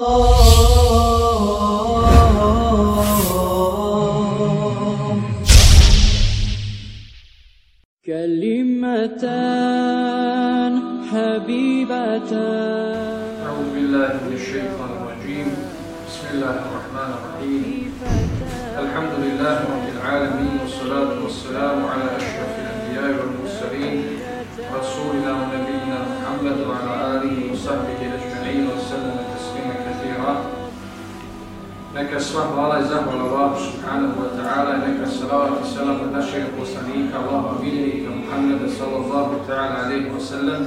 كلمتان حبيبتان. أعوذ بالله من الشيطان الرجيم. بسم الله الرحمن الرحيم. الحمد لله رب العالمين والصلاة والسلام على أشرف Neka sva hvala i zahvala Allahu subhanahu wa ta'ala i neka salavat i salam od našeg poslanika, Allaha miljenika Muhammeda sallallahu ta'ala alaihi wa sallam,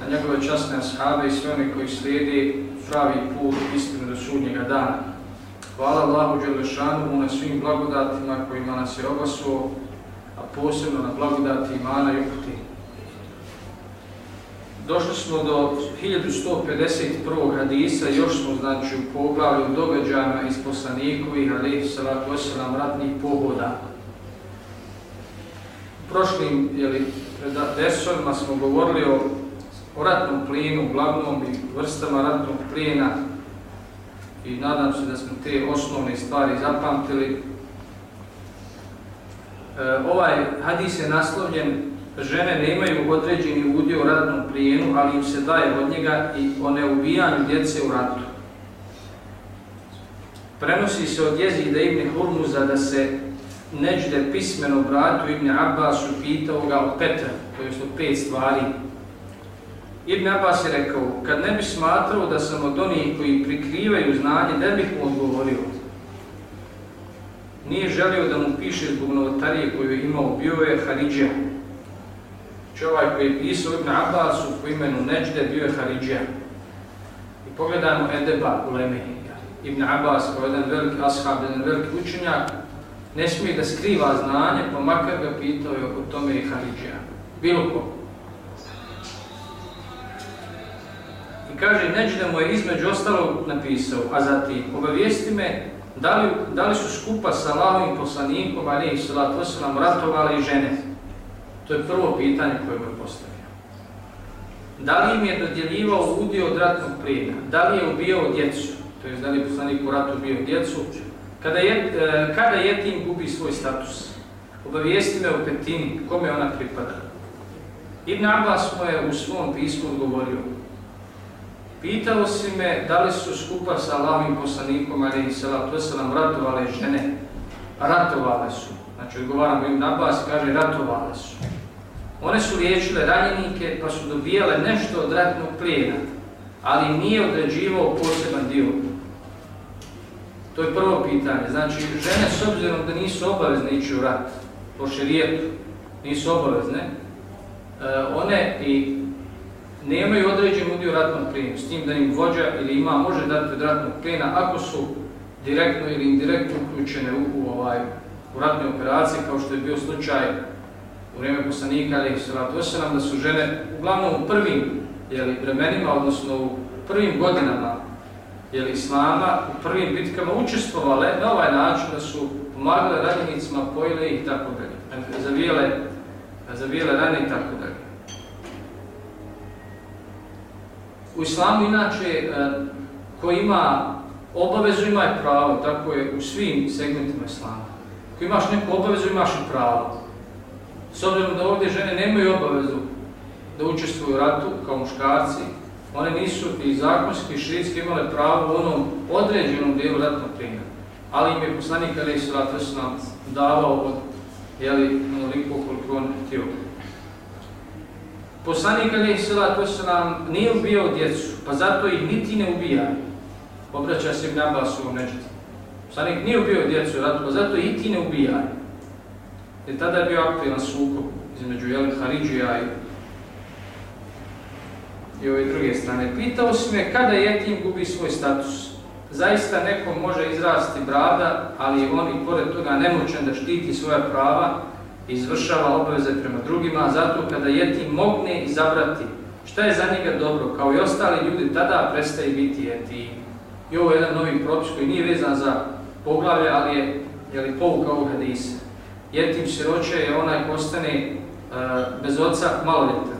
na njegove časne ashabe i sve one koji slijedi pravi put istinu do sudnjega dana. Hvala Allahu Đelešanu na svim blagodatima kojima nas je obasuo, a posebno na blagodati imana i uputi. Došli smo do 1151. hadisa, još smo znači u poglavlju događajima iz poslanikovih, ali salatu wasalam, ratnih pohoda. Prošlim jeli, desovima smo govorili o, o ratnom plinu, uglavnom i vrstama ratnog plina i nadam se da smo te osnovne stvari zapamtili. E, ovaj hadis je naslovljen žene nemaju određeni udio u ratnom plijenu, ali im se daje od njega i o neubijanju djece u ratu. Prenosi se od jezida Ibn Hurmuza da se Neđde pismeno bratu Ibn Abbasu pitao ga o Petra, to je pet stvari. Ibn Abbas je rekao, kad ne bi smatrao da sam od onih koji prikrivaju znanje, ne bih mu odgovorio. Nije želio da mu piše zbog novotarije koju je imao, bio je Haridžija. Čovjek koji je pisao Ibn Abbasu po imenu Neđde bio je Haridžija. I pogledajmo Edeba u Lemehi. Ibn Abbas kao jedan veliki ashab, jedan veliki učenjak, ne smije da skriva znanje, pa makar ga pitao je o tome i Haridžija. Bilo ko. I kaže, Neđde mu je između ostalog napisao, a zatim, obavijesti me da li, da li su skupa sa Allahovim poslanikom, ali i salatu ratovali žene. To je prvo pitanje koje mu postavio. Da li im je dodjeljivao udio od ratnog plijena? Da li je ubijao djecu? To je da li je poslanik u ratu ubijao djecu? Kada, je, kada jetim gubi svoj status? Obavijesti me o petini, kome ona pripada? Ibn Abbas mu je u svom pismu odgovorio. Pitao si me da li su skupa sa Allahovim poslanikom, ali i salatu wasalam, ratovale žene? Ratovale su. Znači, odgovaram Ibn Abbas, kaže, ratovale su. One su liječile ranjenike pa su dobijale nešto od ratnog plijena, ali nije određivao poseban dio. To je prvo pitanje. Znači, žene s obzirom da nisu obavezne ići u rat, po šerijetu, nisu obavezne, one i nemaju određen udio ratnog plijena, s tim da im vođa ili ima može dati od ratnog plijena ako su direktno ili indirektno uključene u, u, ovaj, u ratne operacije, kao što je bio slučaj vrijeme poslanika, ali nam da su žene uglavnom u prvim jeli, vremenima, odnosno u prvim godinama jeli, Islama, u prvim bitkama učestvovale na ovaj način da su pomagale ranjenicima, pojile ih tako dalje, zavijele, zavijele rane i tako dalje. U Islamu inače, ko ima obavezu ima i pravo, tako je u svim segmentima Islama. Ako imaš neku obavezu, imaš i pravo. S obzirom da ovdje žene nemaju obavezu da učestvuju u ratu kao muškarci, one nisu i zakonski i širitski imale pravo u onom određenom dijelu ratnog plina. Ali im je poslanik Ali nam davao od jeli, onoliko koliko on htio. Poslanik Ali nam nije ubijao djecu, pa zato ih niti ne ubija. Obraća se Ibn Abbas u nečeti. Poslanik nije ubio djecu u ratu, pa zato i ti ne ubijaj. Jer tada je bio aktivan sukob između Jelin Haridžija i, i ove druge strane. Pitao si me kada jetim gubi svoj status. Zaista nekom može izrasti brada, ali on i pored toga nemoćan da štiti svoja prava i izvršava obaveze prema drugima, zato kada jetim mogne izabrati šta je za njega dobro, kao i ostali ljudi, tada prestaje biti jetim. I ovo je jedan novi propis koji nije vezan za poglavlje, ali je, je li pouka ovog hadisa. Jetim siroće je onaj ko ostane uh, bez oca maloljetan.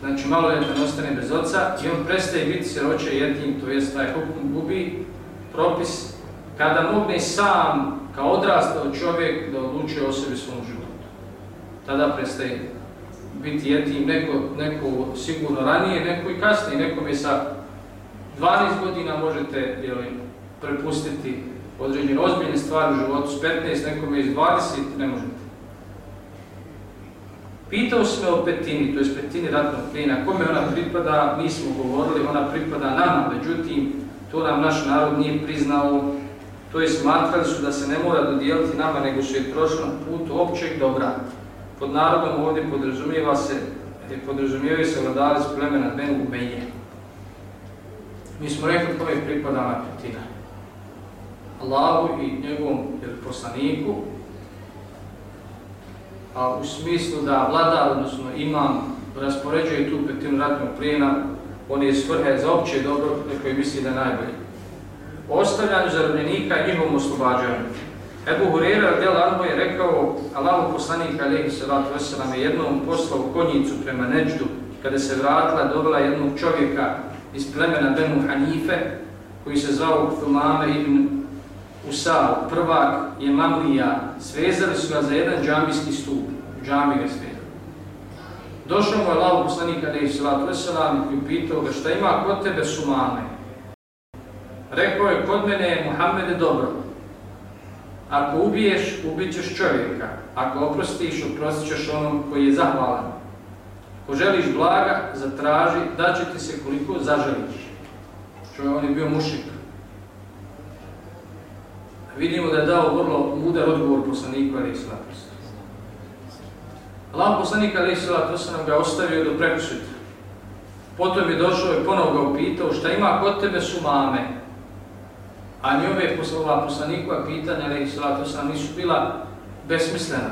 znači maloljetan ostane bez oca i on prestaje biti siroće jetim, to jest taj hukum gubi propis kada mogne sam kao odrastao čovjek da odlučuje o sebi svom životu. Tada prestaje biti jetim neko, neko sigurno ranije, neko i kasnije, nekom je sa 12 godina možete jeli, prepustiti određene ozbiljne stvari u životu, s 15, nekom je iz 20, ne možete. Pitao se o petini, to je petini ratnog plina, kome ona pripada, mi smo govorili, ona pripada nama, međutim, to nam naš narod nije priznao, to je smatrali su da se ne mora dodijeliti nama, nego su je prošli na put općeg dobra. Pod narodom ovdje podrazumijeva se, podrazumijevaju se vladari s plemena Ubeje. Mi smo rekli kome pripada na petina. Allahu i njegovom poslaniku, a u smislu da vladar, odnosno imam, raspoređuje tu petinu ratnog plijena, on je svrhe za opće dobro koji misli da je najbolji. O ostavljanju zarobljenika i njihovom oslobađanju. Ebu Hurera Del je rekao, Allahu poslanik alaihi salatu wasalam je jednom poslao konjicu prema Neđdu, kada se vratila, dobila jednog čovjeka iz plemena Benu Hanife, koji se zvao Thumame ibn Usal, prvak je Mamlija, svezali su ga za jedan džamijski stup, džami ga svezali. Došao mu je Allah poslanika alaihi salatu wasalam i upitao ga šta ima kod tebe sumame. Rekao je, kod mene je Muhammede dobro. Ako ubiješ, ubit ćeš čovjeka. Ako oprostiš, oprostit ćeš onom koji je zahvalan. Ako želiš blaga, zatraži, daće ti se koliko zaželiš. Čovjek, on je bio mušik. Vidimo da je dao vrlo mudar odgovor poslaniku Ali Islatu. Allah poslanik Ali Islatu ga ostavio do prekusvita. Potom je došao i ponovo ga upitao šta ima kod tebe su mame. A njove poslova poslanikova pitanja Ali Islatu nisu bila besmislena,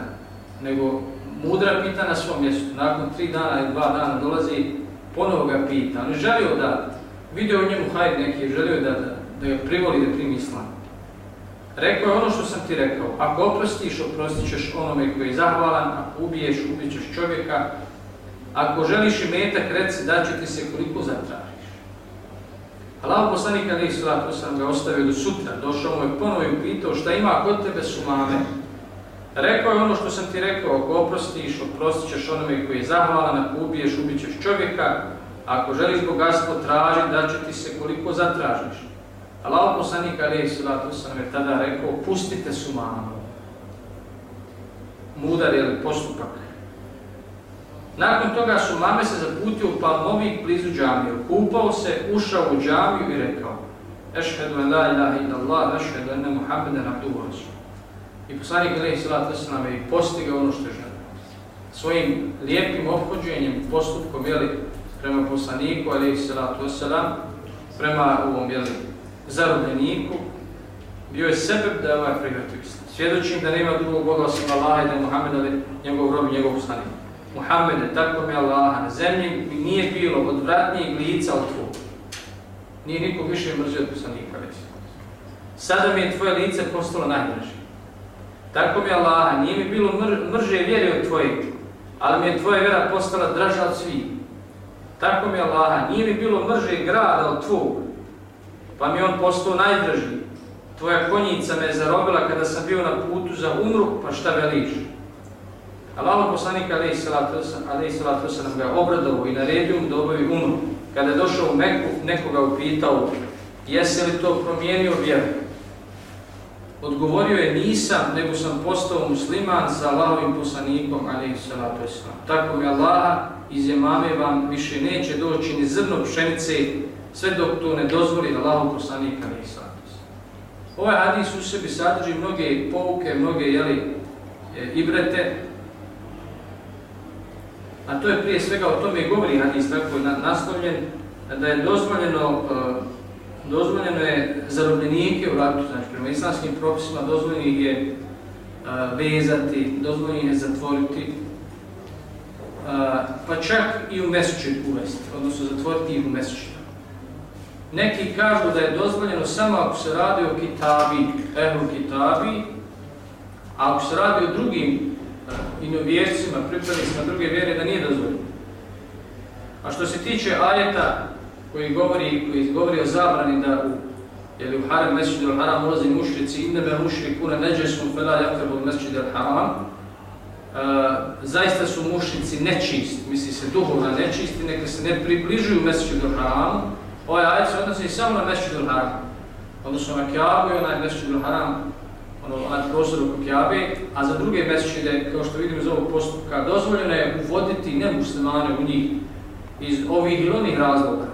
nego mudra pita na svom mjestu. Nakon tri dana i dva dana dolazi, ponovo ga pita. On je želio da, vidio u njemu hajd neki, želio da, da, da ga privoli da primi. Rekao je ono što sam ti rekao, ako oprostiš, oprostit ćeš onome koji je zahvalan, ako ubiješ, ubit ćeš čovjeka, ako želiš i metak, reci da će ti se koliko zatražiš. Allah poslanik Ali Islatu sam ga ostavio do sutra, došao mu je ponovo i upitao šta ima kod tebe su mame. Rekao je ono što sam ti rekao, ako oprostiš, oprostit ćeš onome koji je zahvalan, ako ubiješ, ubit ćeš čovjeka, ako želiš bogatstvo, traži da će ti se koliko zatražiš. Allah poslanik alaihi salatu sam je tada rekao, pustite su mamu. Mudar je postupak. Nakon toga su mame se zaputio u Palmovik blizu džamiju. Kupao se, ušao u džamiju i rekao Ešhedu en la ilaha illa Allah, ešhedu ene Muhammeden abduhu. I poslanik alaihi salatu sam je postigao ono što je želeo. Svojim lijepim obhođenjem, postupkom, jeli, prema poslaniku alaihi salatu wasalam, prema ovom, jeli, zarobljeniku, bio je sebe da je ovaj prihvatio islam. Svjedočim da nema drugog Boga osim Allaha i da je Muhammed njegov rob i njegov poslanik. Tako mi Allaha, na zemlji nije bilo odvratnijeg lica od tvojeg. Nije nikog više mrzio od poslanika. Sada mi je tvoje lice postalo najdraže. Tako mi Allaha, nije mi bilo mr mrže vjere od tvojeg, ali mi je tvoja vjera postala draža od svih. Tako mi Allaha, nije mi bilo mrže grada od tvojeg, pa mi on postao najdraži. Tvoja konjica me je zarobila kada sam bio na putu za umru, pa šta veliš? Allah poslanik alaih salatu sam ga obradovao i naredio mu da obavi umru. Kada je došao u Meku, nekoga upitao, jesi li to promijenio vjeru? Odgovorio je nisam, nego sam postao musliman sa Allahovim poslanikom alaih salatu Tako mi Allah iz jemame vam više neće doći ni zrno pšenice sve dok to ne dozvoli Allahu poslanika ne Ovaj hadis u sebi sadrži mnoge pouke, mnoge jeli, e, ibrete, a to je prije svega o tome govori hadis tako je naslovljen, da je dozvoljeno, e, dozvoljeno je zarobljenike u ratu, znači prema islamskim propisima dozvoljeno je e, vezati, dozvoljeno je zatvoriti, pa čak i u mesečit uvesti, odnosno zatvoriti ih u mesečit. Neki kažu da je dozvoljeno samo ako se radi o kitabi, ehlu kitabi, a ako se radi o drugim uh, inovjercima, pripadnicima druge vjere, da nije dozvoljeno. A što se tiče ajeta koji govori, koji govori o zabrani da u jer u Haram Mesjid al-Haram ulazi mušrici, innebe mušri kuna neđesmu fela jakrbu Mesjid al-Haram, zaista su mušnici nečist, misli se duhovna nečisti, neka se ne približuju Mesjid al-Haramu, ovaj ajet se odnosi samo na Mesjid al-Haram, odnosno na Kjabu i onaj Mesjid al-Haram, ono, onaj prostor oko a za druge mesečide, kao što vidimo iz ovog postupka, dozvoljeno je uvoditi nemuslimane u njih iz ovih ili onih razloga.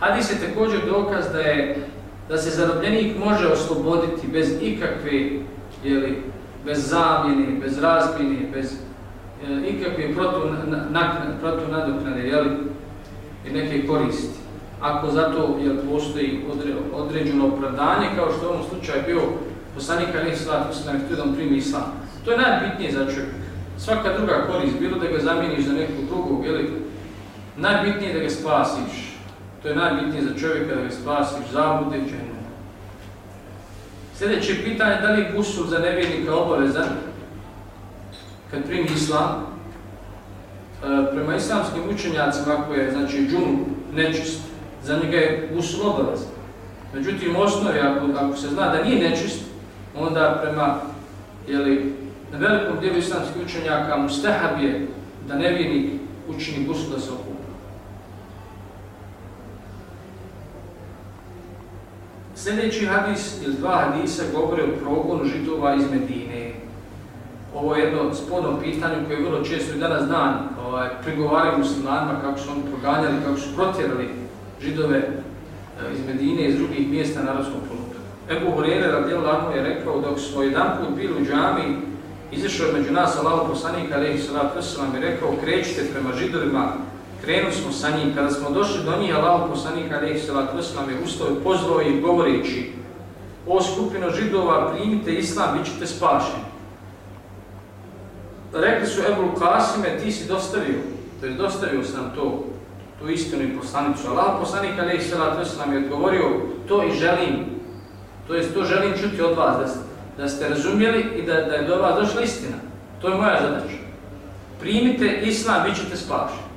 Hadis je također dokaz da, je, da se zarobljenik može osloboditi bez ikakve, jeli, bez zamjene, bez razmjene, bez e, ikakve protunadoknade, jeli, i neke koristi. Ako zato jel, postoji određeno opravdanje, kao što u ovom slučaju bio poslanik Ali se nam htio Islam. To je najbitnije za čovjek. Svaka druga korist, bilo da ga zamijeniš za nekog drugog, jeli, najbitnije je da ga spasiš. To je najbitnije za čovjeka da ga spasiš zabude džene. Sljedeće pitanje, da li je gusul za nevjernika obavezan kad primi islam? E, prema islamskim učenjacima, ako je znači, džun nečist, za njega je gusul obavezan. Međutim, osnovi, ako, ako se zna da nije nečist, onda prema jeli, na velikom dijelu islamskih učenjaka mustahab je da nevjernik učini gusul da se okupa. Sljedeći hadis ili dva hadisa govore o progonu židova iz Medine. Ovo je jedno spodno pitanje koje je vrlo često i danas dan ovaj, prigovaraju muslimanima kako su oni proganjali, kako su protjerali židove eh, iz Medine i iz drugih mjesta na Arabskom poluotoku. Ebu Hurere radijallahu je rekao dok smo jedan put bili u džami, izašao je među nas Allah poslanik alejhi salatu vesselam i rekao krećite prema židovima Krenuli smo sa njim, kada smo došli do njih, Allah poslanik alaihi salatu wasalam je ustao i pozvao ih govoreći O skupino židova, primite islam, bit ćete spašeni. Rekli su Ebu Kasime, ti si dostavio, to je dostavio sam to, tu istinu i poslanicu. Allah poslanik alaihi salatu wasalam je odgovorio, to i želim, to jest to želim čuti od vas, da, da ste razumjeli i da, da je do vas došla istina. To je moja zadaća. Primite islam, bit ćete spašeni.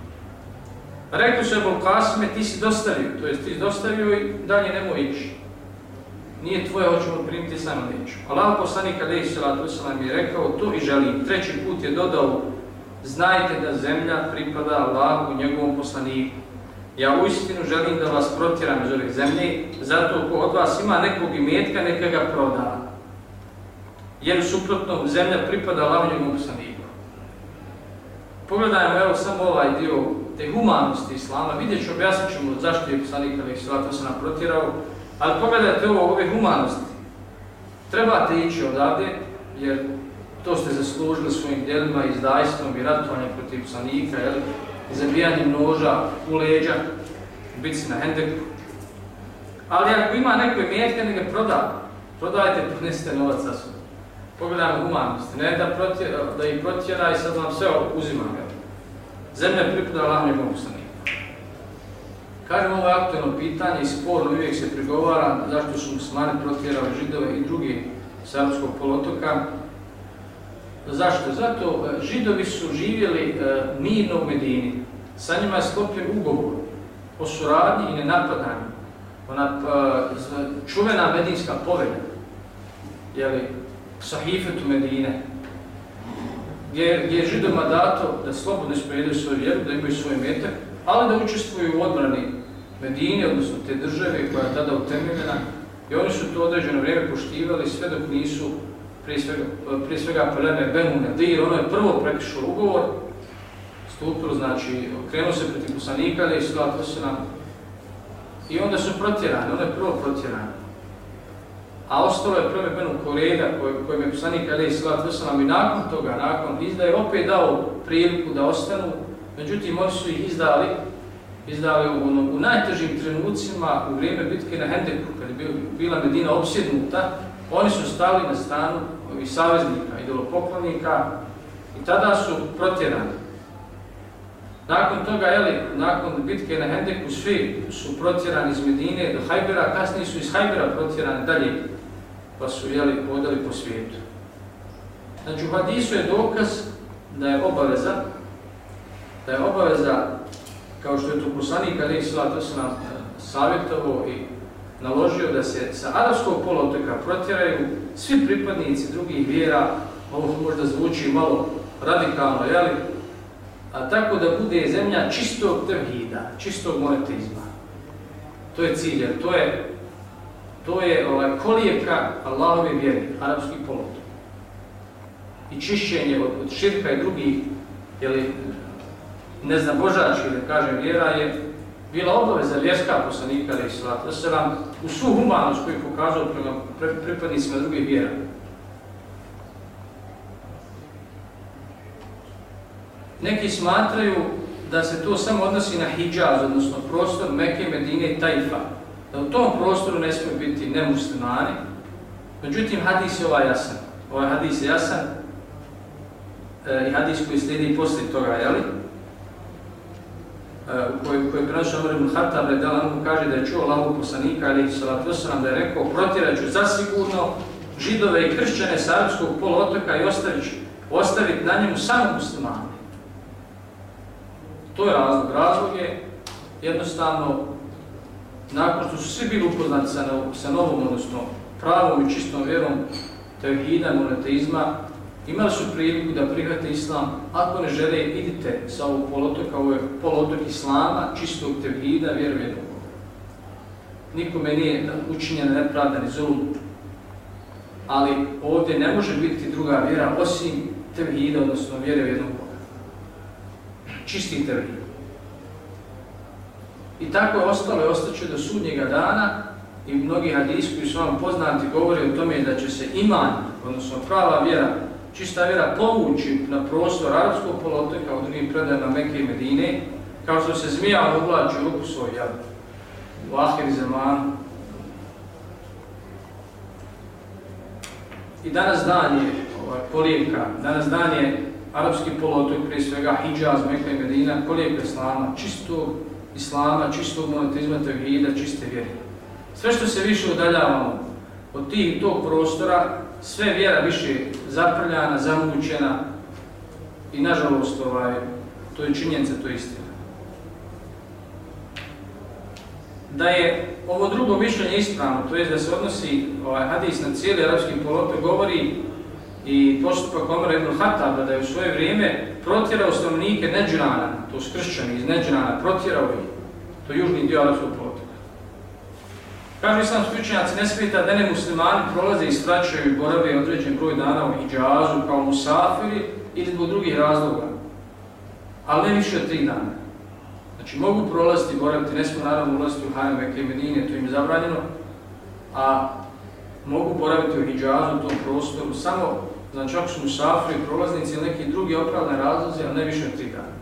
Rekli su Ebol Kasime, ti si dostavio, to jest ti dostavio i dalje nemoj ići. Nije tvoje, hoćemo primiti samo neću. Allah poslanik alaihi salatu wasalam je rekao to i želim. Treći put je dodao, znajte da zemlja pripada Allahu, njegovom poslaniku. Ja uistinu želim da vas protjeram iz ove zemlje, zato ko od vas ima nekog imetka, neka ga proda. Jer suprotno zemlja pripada Allahu, njegovom poslaniku. Pogledajmo evo samo ovaj dio te humanosti Islama, vidjet ću, objasnit ćemo zašto je poslanik Ali Islata se nam protjerao, ali pogledajte ovo, ove humanosti. Trebate ići odavde, jer to ste zaslužili svojim djelima, izdajstvom i ratovanjem protiv poslanika, jel? zabijanjem noža u leđa, bici na hendeku. Ali ako ima neko imetke, ne ga proda. Prodajte, ponesite novac sa sobom. Pogledajmo humanosti, ne da, protjera, da ih protjera i sad vam sve uzima. Zemlja pripada Allahom i poslaniku. Kažem ovo je aktualno pitanje i sporno uvijek se prigovara zašto su muslimani protjerali židove i drugi srpskog polotoka. Zašto? Zato e, židovi su živjeli e, mirno u Medini. Sa njima je sklopljen ugovor o suradnji i nenapadanju. Ona e, čuvena medinska povelja, jeli, sahifetu Medine, gdje, gdje je židoma dato da slobodno ispojedaju svoju vjeru, da imaju svoj metak, ali da učestvuju u odbrani Medine, odnosno te države koja je tada utemeljena i oni su to određeno vrijeme poštivali sve dok nisu prije svega, prije svega pleme Benu Nadir, ono je prvo prekišao ugovor, stupilo, znači krenuo se protiv poslanika, ali se nam i onda su protjerani, ono je prvo protjerani. A ostalo je prve Benu Koreda kojem je poslanik Ali Salat Veselam i nakon toga, nakon izdaje, opet dao priliku da ostanu, međutim oni su ih izdali, izdali u, u najtežim trenucima u vrijeme bitke na Hendeku, kad je bila Medina opsjednuta, oni su stali na stranu ovih saveznika, idolopoklonika i tada su protjerani. Nakon toga, jeli, nakon bitke na Hendeku, svi su protjerani iz Medine do Hajbera, kasnije su iz Hajbera protjerani dalje pa su jeli, hodali po svijetu. Znači u hadisu je dokaz da je obaveza da je obaveza, kao što je to poslanik Ali Sala, to se nam savjetovao i naložio da se sa arabskog polotoka protjeraju svi pripadnici drugih vjera, ovo možda zvuči malo radikalno, jeli? A tako da bude zemlja čistog trhida, čistog monetizma. To je cilj, jer to je, to je ovaj, kolijevka Allahove vjeri, arapski polotok. I čišćenje od, od širka i drugih, jeli, ne znam, božački, da kažem, vjera je bila obaveza vjerska poslanika, ali i se vam u svu humanost koju pokazao prema pripadnicima drugih vjera. Neki smatraju da se to samo odnosi na Hidžaz, odnosno prostor Mekke, Medine i Tajfa. Da u tom prostoru ne smiju biti nemuslimani. Međutim, hadis je ovaj jasan. Ovaj hadis je jasan e, i hadis koji slijedi poslije toga, jeli? E, u kojoj, kojoj prenosi Omer ibn Khattab, mu kaže da je čuo Allahu poslanika, ali salatu da je rekao, protjerat ću zasigurno židove i kršćane sa arabskog poluotoka i ostaviti ostavit na njemu samo muslimane. To je razlog. Razlog je jednostavno, nakon što su svi bili upoznati sa novom, odnosno pravom i čistom vjerom tevhida, monoteizma, imali su priliku da prihvate islam. Ako ne žele, idite sa ovog polotoka, ovo je polotok islama, čistog tevhida, vjerujete Nikome nije učinjena nepravda ni zulum. Ali ovdje ne može biti druga vjera osim tevhida, odnosno vjere u jednog čisti tevhid. I tako je ostalo i ostaće do sudnjega dana i mnogi hadisi koji su vam poznati govore o tome da će se iman, odnosno prava vjera, čista vjera povući na prostor arapskog polotoka u drugim predajama Mekke i Medine, kao što se zmija oblači u ruku svoj jel, u zemanu. I danas dan je ovaj, polijevka, danas dan je arapski polotok, prije svega Hidžaz, Mekka i Medina, kolijevka islama, čistog islama, čistog monotizma, tevhida, čiste vjere. Sve što se više udaljavamo od tih tog prostora, sve vjera više zaprljana, zamućena i nažalost ovaj, to je činjenica, to je istina. Da je ovo drugo mišljenje ispravno, to je da se odnosi ovaj, hadis na cijeli arapski polotok, govori i postupak Omara ibn Hataba da je u svoje vrijeme protjerao stanovnike Neđrana, to su kršćani iz Neđrana, protjerao ih, to je južni dio arapskog. Kažu islam slučenjaci, ne smijete da ne muslimani prolaze i skraćaju i borave određen broj dana u Hidžazu kao musafiri ili zbog drugih razloga, ali ne više od tri dana. Znači mogu prolaziti i boraviti, ne smiju naravno ulaziti u Mekke Medine, to im je zabranjeno, a mogu boraviti u Hidžazu, u tom prostoru, samo, znači ako su musafiri, prolaznici ili neki drugi opravdani razlozi, ali ne više od tri dana.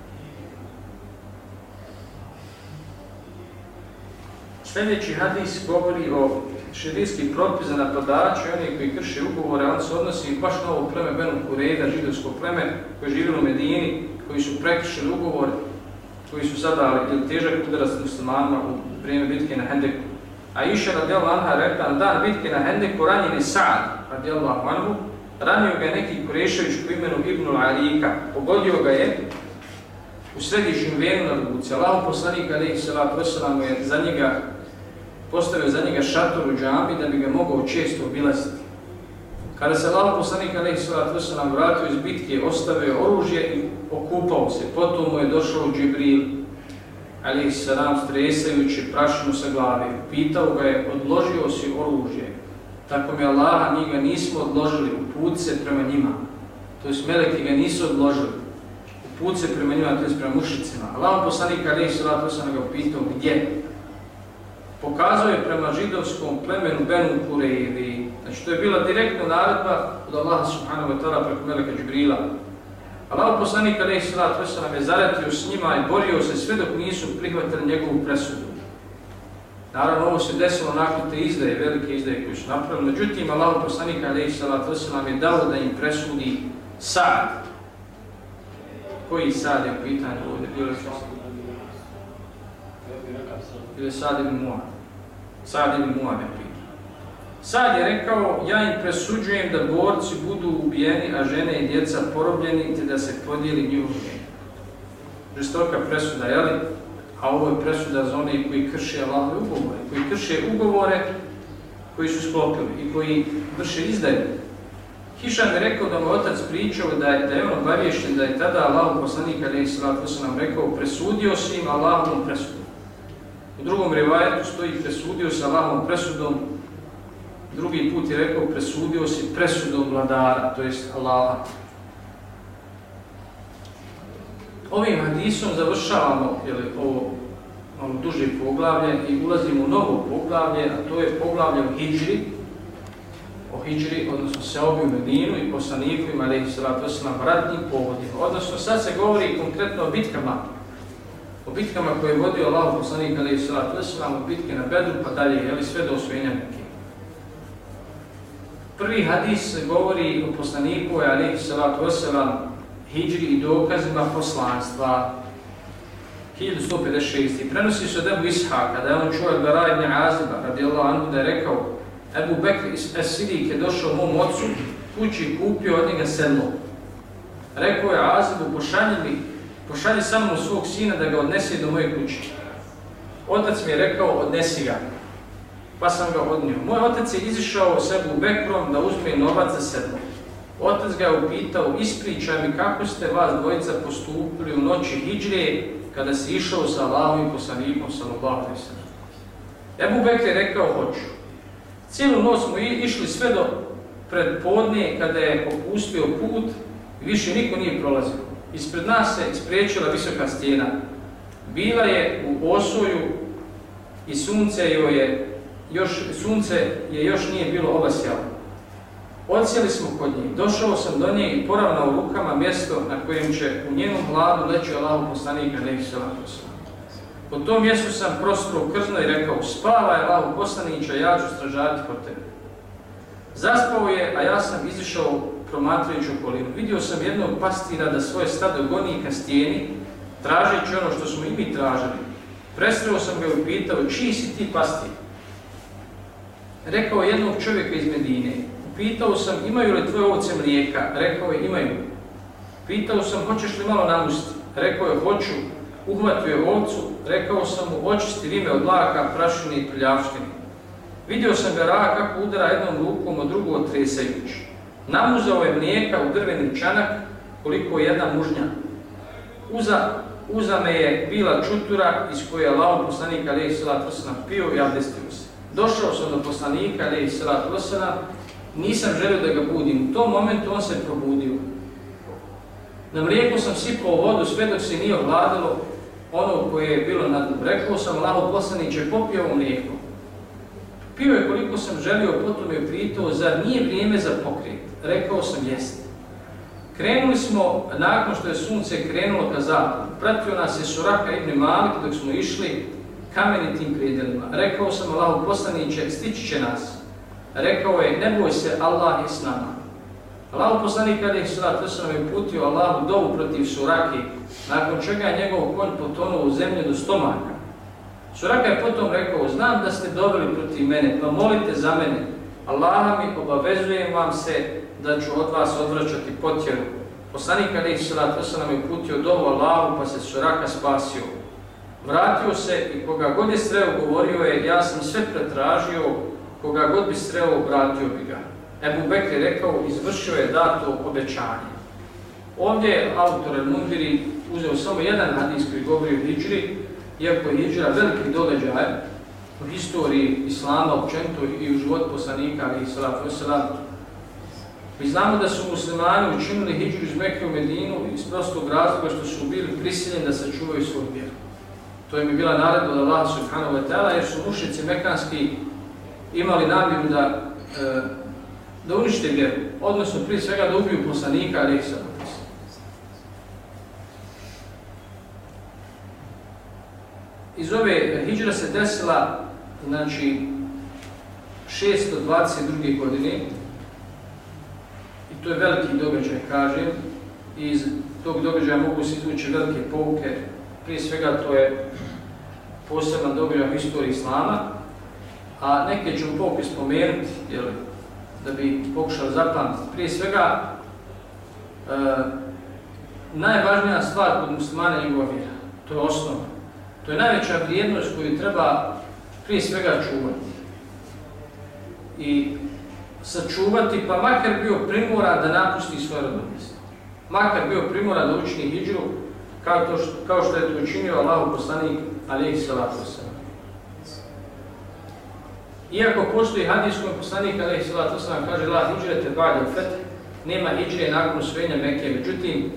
Sljedeći hadis govori o širijski propis za napadače, oni koji krše ugovore, on se odnosi baš na ovo pleme Benu Kureda, židovsko pleme koje živi u Medini, koji su prekršili ugovor, koji su sada težak udarac muslimanima u vrijeme bitke na Hendeku. A iša radijallahu anha rekla, na dan bitke na Hendeku ranjen je Sa'ad radijallahu anhu, ranio ga je neki Kurešević po imenu Ibnul Alika, pogodio ga je u središnjem venu na ruci. Allah poslanik alaihi salatu wasalam je za njega postavio za njega šator u džami da bi ga mogao često obilaziti. Kada se Allah poslanik alaihi salatu vratio iz bitke, ostavio oružje i okupao se. Potom mu je došao Džibril alaihi salam stresajući prašinu sa glave. Pitao ga je, odložio si oružje. Tako mi Allaha, mi ga nismo odložili, u se prema njima. To jest meleki ga nisu odložili put se prema njima, to prema mušicima. Allah poslanik Ali Salatu ga pitao gdje. Pokazuje prema židovskom plemenu Benu Kureyri. Znači to je bila direktna naredba od Allaha subhanahu wa ta'ala preko Meleka Džibrila. Allah poslanik Ali Salatu sam je zaratio s njima i borio se sve dok nisu prihvatili njegovu presudu. Naravno, ovo se desilo nakon te izdaje, velike izdaje koje su napravili. Međutim, Allah poslanik Ali Salatu nam je dao da im presudi sad, koji sad je u pitanju ovdje? Bilo Ili sad ibn Muad. Sad ibn Muad. Sad je rekao, ja im presuđujem da borci budu ubijeni, a žene i djeca porobljeni, te da se podijeli njihov žestoka presuda, jeli? A ovo je presuda za one koji krše Allahove ugovore, koji krše ugovore koji su sklopili i koji vrše izdaju. Hišam je rekao da mu otac pričao da je, da je da je tada Allah poslanik ali salatu se nam rekao presudio si im Allahovom presudom. U drugom rivajetu stoji presudio se Allahovom presudom, drugi put je rekao presudio si presudom vladara, to jest Allaha. Ovim hadisom završavamo jeli, ovo malo duže poglavlje i ulazimo u novo poglavlje, a to je poglavlje o hijri, o hijri, odnosno se obiju Medinu i poslaniku ima alaihi sallatu wasallam ratnim povodima. Odnosno sad se govori konkretno o bitkama, o bitkama koje je vodio Allah poslanik alaihi sallatu wasallam, o bitke na Bedru pa dalje, jeli sve do osvojenja Mekke. Prvi hadis govori o poslaniku alaihi sallatu wasallam hijri i dokazima poslanstva 1156. I prenosi se od Ebu Ishaka, da je on čuo Bara ibn Aziba, radijallahu anhu, da je rekao Ebu Bekr Esidik je došao mom ocu kući i kupio od njega sedlo. Rekao je Azibu, pošalji mi, pošalji sa mnom svog sina da ga odnese do moje kuće. Otac mi je rekao, odnesi ga. Pa sam ga odnio. Moj otac je izišao s Ebu Bekrom da uzme novac za sedlo. Otac ga je upitao, ispričaj mi kako ste vas dvojica postupili u noći hijđrije kada si išao sa Allahom i poslanikom alejhi ve sellem. Ebu Bekr je rekao hoću. Cijelu noć smo išli sve do predpodne kada je opustio put i više niko nije prolazio. Ispred nas se ispriječila visoka stijena. Bila je u osoju i sunce joj je još sunce je još nije bilo obasjalo. Odsjeli smo kod njih, došao sam do nje i poravnao rukama mjesto na kojem će u njenom hladu leći Allahu poslanika nehi Po tom mjestu sam prostro krzno i rekao, spavaj Allahu poslanića, ja ću stražati po tebi. Zaspao je, a ja sam izišao promatrajući okolinu. Vidio sam jednog pastira da svoje stado goni ka stijeni, tražeći ono što smo i mi tražili. Presreo sam ga i upitao, čiji si ti pastir? Rekao jednog čovjeka iz Medine, Pitao sam imaju li tvoje ovce mlijeka? Rekao je imaju. Pitao sam hoćeš li malo namusti? Rekao je hoću. Uhvatio je ovcu, rekao sam mu očisti vime od laka, prašine i prljavštine. Vidio sam ga raka kako udara jednom rukom, a drugu otresajući. Namuzao je mlijeka u drveni čanak koliko je jedna mužnja. Uza, uza me je bila čutura iz koje je lao poslanika alaihi sallatu pio i abdestio se. Došao sam do poslanika alaihi sallatu nisam želio da ga budim. U tom momentu on se probudio. Na mlijeku sam sipao vodu sve dok se nije ovladilo ono koje je bilo nad njim. Rekao sam, Allaho poslaniće, popio ovo mlijeko. Pio je koliko sam želio, potom je pitao, zar nije vrijeme za pokret? Rekao sam, jeste. Krenuli smo, nakon što je sunce krenulo ka zapadu, pratio nas je Suraka ibn Malik dok smo išli kamenitim prijedelima. Rekao sam, Allaho poslaniće, stići će nas rekao je, ne boj se, Allah je s nama. Allah poslanik kada je sura Trsana je uputio Allahu dovu protiv Suraki, nakon čega je njegov konj potonuo u zemlju do stomaka. Suraka je potom rekao, znam da ste dobili protiv mene, pa molite za mene. Allah mi obavezujem vam se da ću od vas odvraćati potjeru. Poslanik je sura Trsana je uputio dovu Allahu, pa se Suraka spasio. Vratio se i koga god je sreo govorio je, ja sam sve pretražio, koga god bi sreo, vratio bi ga. Ebu Bekr je rekao, izvršio je dato obećanje. Ovdje je autor Mundiri uzeo samo jedan hadis koji govori o hijđri, iako je hijđra veliki događaj u historiji Islama općenito i u život poslanika i salatu Mi znamo da su muslimani učinili hijđu iz Mekke u Medinu iz prostog razloga što su bili prisiljeni da sačuvaju svoj vjeru. To im je bila naredba od Allah subhanahu wa ta'ala jer su mušici mekanski imali namjeru da, e, da unište vjeru, odnosno prije svega da ubiju poslanika, ali i Iz ove hijđra se desila, znači, 622. godine i to je veliki događaj, kažem, iz tog događaja mogu se izvući velike pouke, prije svega to je poseban događaj u istoriji Islama, a neke ću pouke spomenuti, jel, da bi pokušali zapamtiti. Prije svega, e, najvažnija stvar kod muslimana njegova vjera. To je osnova. To je najveća vrijednost koju treba prije svega čuvati. I sačuvati, pa makar bio primoran da napusti svoje rodno mjesto. Makar bio primoran da učini hijđru, kao, to što, kao što je to učinio Allah poslanik alaih salatu Iako postoji hadis koji poslanik alaih salatu kaže La hijđrete ba'da fet, nema hijđre nakon osvojenja Mekke, međutim,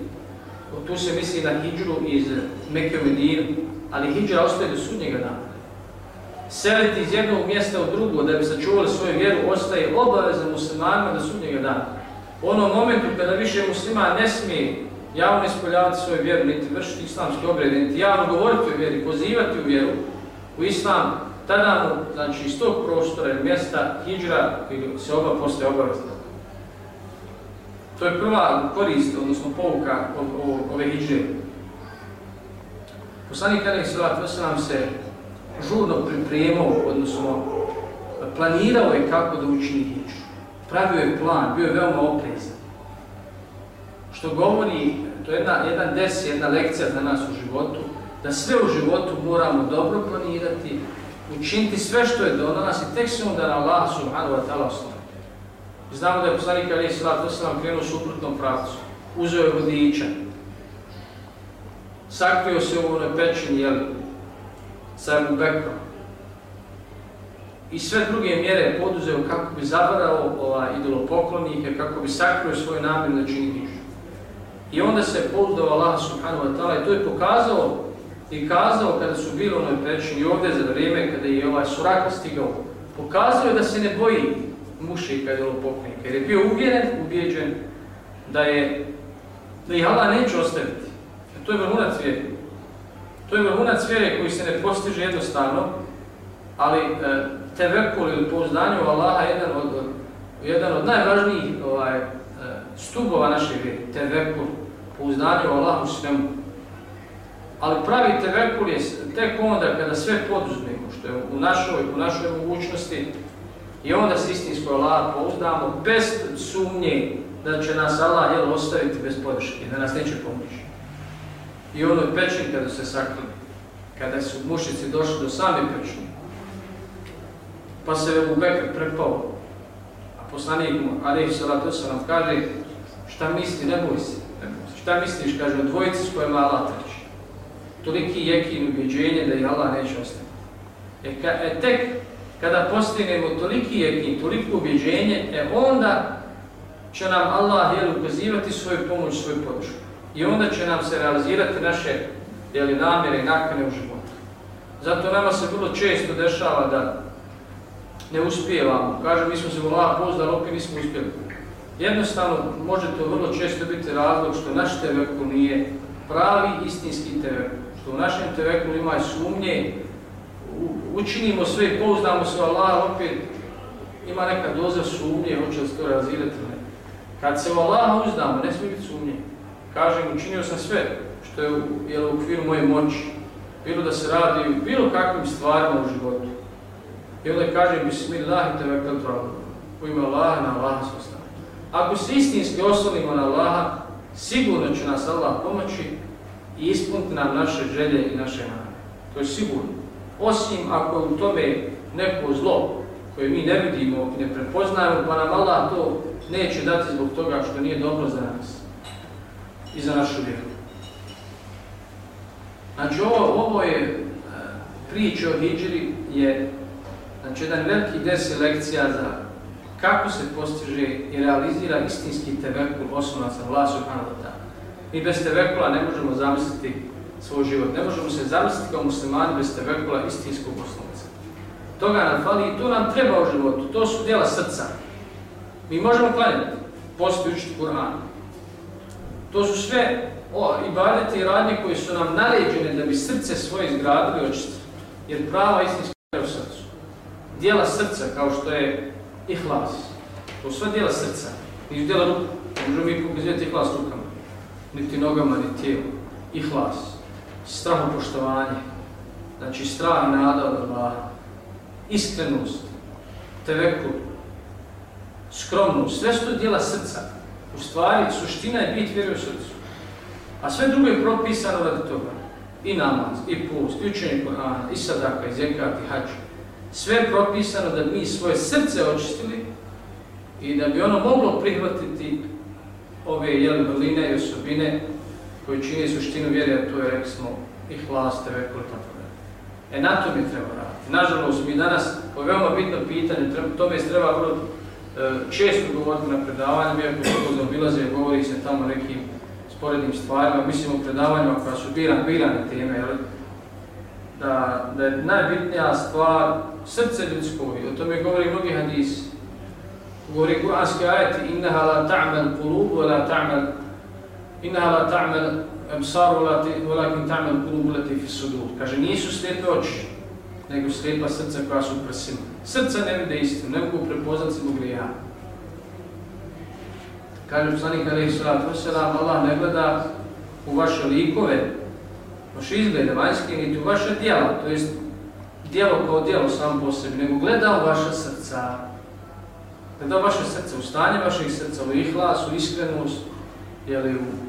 tu se misli na hijđru iz Mekke u Medinu, ali hijđra ostaje do sudnjega dana. Seliti iz jednog mjesta u drugo da bi sačuvali svoju vjeru ostaje obaveza muslimanima do sudnjega dana. U onom momentu kada više musliman ne smije javno ispoljavati svoju vjeru, niti vršiti islamski obred, niti javno govoriti o vjeri, pozivati u vjeru, u islam, tada mu, znači iz tog prostora ili mjesta hijđra se oba postaje obavezna. To je prva korist, odnosno pouka ove hijđre. Poslanik Alek Salat nam se žurno pripremao, odnosno planirao je kako da učini. Pravio je plan, bio je veoma oprezan. Što govori, to je jedna, jedan des, jedna lekcija za nas u životu, da sve u životu moramo dobro planirati, učiniti sve što je do nas i tek se onda na Allah subhanahu wa ta'ala Znamo da je poslanik Ali Oslam krenuo u suprotnom pravcu. Uzeo je vodiča. Sakrio se u onoj pećini, jel, sa Ebu Bekrom. I sve druge mjere poduzeo kako bi zavarao ovaj, idolopoklonike, kako bi sakrio svoj namjer na čini I onda se pouzdao Allah subhanahu wa ta'ala i to je pokazao i kazao kada su bili onoj pećini ovdje za vrijeme kada je ovaj suraka stigao. Pokazao je da se ne boji mušika i idolopoklonika. Jer je bio uvjeren, ubijeđen da je da ih Allah neće ostaviti. to je vrhunac. To je vrhunac vjere koji se ne postiže jednostavno, ali e, tevekul ili pouzdanje u Allaha je jedan od, jedan od najvažnijih ovaj, e, stubova naše vjere. Tevekul, pouzdanje u Allahu svemu. Ali pravi tevekul je tek onda kada sve poduzmemo, što je u našoj, u našoj mogućnosti, i onda se istinsko Allah pouzdamo bez sumnje da će nas Allah jel, ostaviti bez podrške, da nas neće pomoći. I ono pećin kada se sakrili, kada su mušici došli do same pećine, pa se u Bekr prepao, a poslanik mu, alaih salatu nam kaže, šta misli, ne boj se, šta misliš, kaže, o dvojici s kojima Allah treći. Toliki jekin ubjeđenje da ih Allah neće ostaviti. E, e, tek kada postignemo toliki jekin, toliko ubjeđenje, e onda će nam Allah jel, ukazivati svoju pomoć, svoju podršku. I onda će nam se realizirati naše jeli, namjere i nakane u životu. Zato nama se vrlo često dešava da ne uspijevamo. Kažem, mi smo se Allah pozdali, opet nismo uspjeli. Jednostavno, može to vrlo često biti razlog što naš teveku nije pravi istinski teveku. Što u našem teveku ima sumnje, učinimo sve i pouzdamo se Allah, opet ima neka doza sumnje, hoće li se to realizirati. Kad se u Allaha uzdamo, ne smije biti sumnje. Kažem, učinio sam sve što je u, je u okviru moje moći. Bilo da se radi u bilo kakvim stvarima u životu. I onda kažem, bismillah i tevekal U ime Allaha, na Allaha ostavimo. Ako se istinski oslonimo na Allaha, sigurno će nas Allah pomoći i ispuniti nam naše želje i naše nade. To je sigurno osim ako je u tome neko zlo koje mi ne vidimo ne prepoznajemo, pa nam Allah to neće dati zbog toga što nije dobro za nas i za našu vjeru. Znači ovo, ovo je e, priča o hijđri je znači, jedan veliki des lekcija za kako se postiže i realizira istinski tevekul osnovac na vlasu Mi bez tevekula ne možemo zamisliti svoj život. Ne možemo se zamisliti kao muslimani bez tevekula istinskog osnovca. Toga nam fali i to nam treba u životu. To su djela srca. Mi možemo klanjati, posti Kur'an. To su sve o, ibadete i radnje koji su nam naređene da bi srce svoje izgradili očistili. Jer prava istinska je u srcu. Djela srca kao što je ihlas. To su sve djela srca. Nisu djela ruku. Ne možemo mi pokazivati ihlas rukama. Niti nogama, ni tijelom. Ihlas strahopoštovanje, znači strah i nada od Allaha, iskrenost, teveku, skromnost, sve su to dijela srca. U stvari, suština je biti vjeruju u srcu. A sve drugo je propisano radi toga. I namaz, i post, i učenje Korana, i sadaka, i zekat, i. Sve je propisano da mi svoje srce očistili i da bi ono moglo prihvatiti ove vrline i osobine koje čine suštinu vjere, a to je, rekli smo, i hlaste, vekol, tako da. E, na to mi treba raditi. Nažalost, mi danas, je veoma bitno pitanje, tome se treba vrlo često govoriti na predavanju, iako obilaze, govori se tamo nekim sporednim stvarima, mislim o predavanjima koja su biran, birane teme, jel? Da, da je najbitnija stvar srce ljudsko, i o tome govori mnogi hadisi. Govori kuranski ajeti, innaha la ta'mal kulubu, la ta'mal innaha la ta'mal absaru, walakin ta'mal kulubu lati fi sudur. Kaže, nisu slijepe oči, nego slijepa srca koja su prsima. Srca ne vide istinu, ne mogu prepoznati zbog grija. Kaže poslanik alaihi sallatu wasalam, Allah ne gleda u vaše likove, vaše izglede vanjske, niti u vaše djela, to jest djelo kao djelo sam po sebi, nego gleda u vaša srca. Gleda u vaše srce, u stanje vašeg srca, u ihlas, u iskrenost, jeli u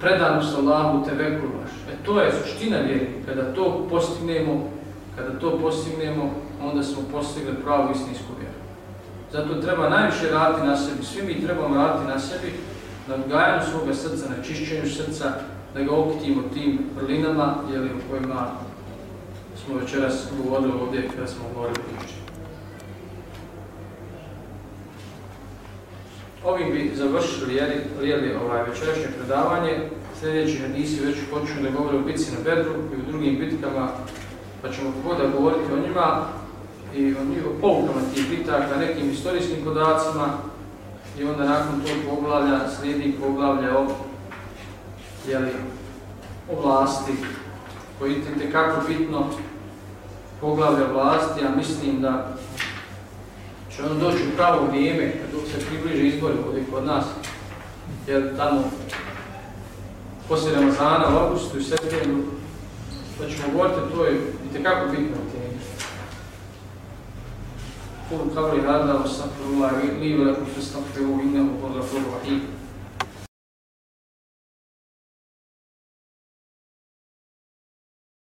predanost Allahu te veku vaš. E to je suština vjeri. Kada to postignemo, kada to postignemo, onda smo postigli pravu istinsku vjeru. Zato treba najviše raditi na sebi, svi mi trebamo raditi na sebi, na odgajanju svoga srca, na čišćenju srca, da ga okitimo tim vrlinama, jeli, o kojima smo večeras govorili ovdje kada smo govorili priče. Ovim bi završili jeli, jeli ovaj večerašnje predavanje. Sljedeći hadisi već počnu da govore o bitci na Bedru i u drugim bitkama, pa ćemo da govoriti o njima i o poukama tih bitaka, nekim istorijskim podacima i onda nakon tog poglavlja slijedi poglavlja o, jeli, o vlasti koji je kako bitno poglavlja vlasti, ja mislim da će ono doći u pravo vrijeme, dok se približe izbori ovdje kod nas, jer tamo poslije Ramazana u augustu i septembru, da ćemo govoriti, to je itekako bitno. قولوا قولي هذا واستغفر الله لي ولكم فاستغفروه انه هو الغفور الرحيم